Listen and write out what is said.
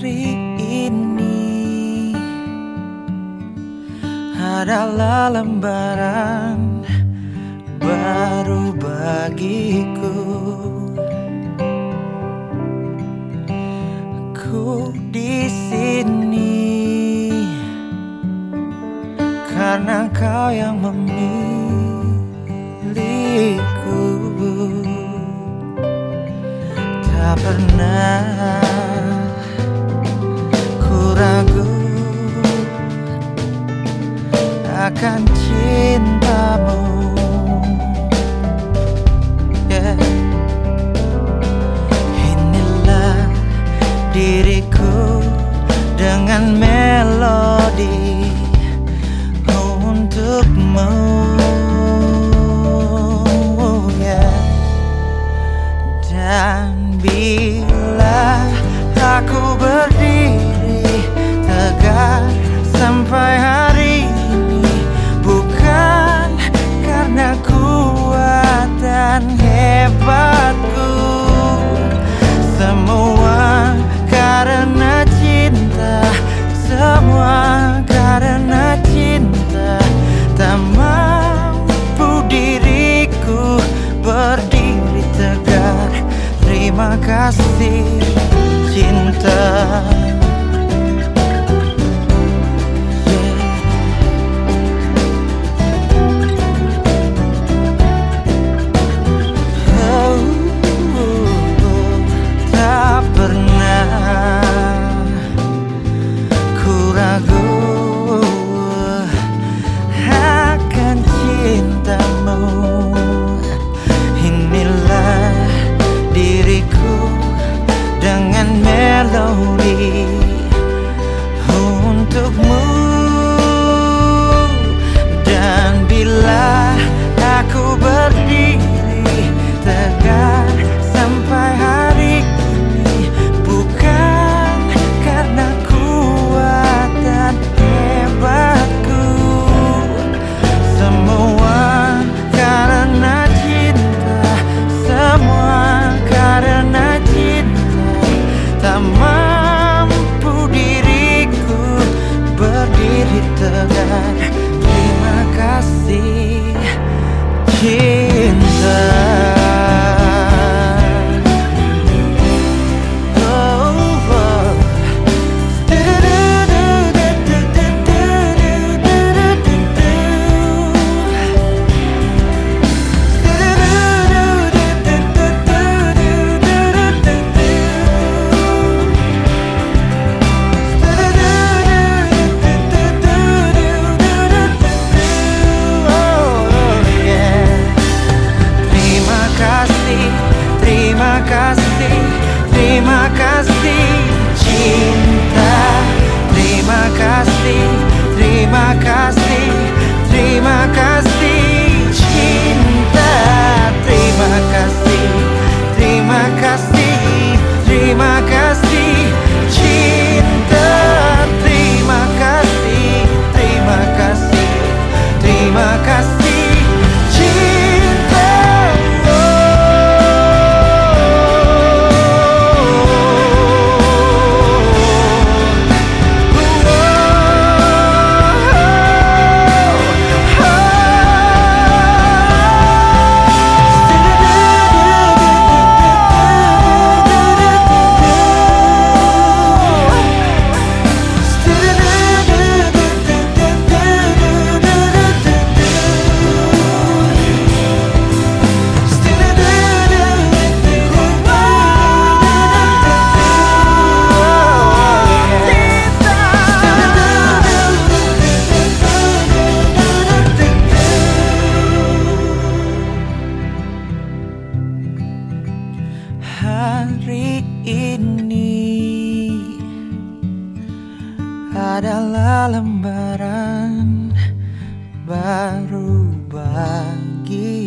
Hari ini adalah lembaran baru bagiku. Ku di sini karena kau yang memilihku. Tak pernah ragu akan cintamu. Karena cinta tak mampu diriku berdiri tegar. Terima kasih cinta kasih, terima kasih cinta. Terima kasih, terima kasih, terima kasih hari ini adalah lembaran baru bagi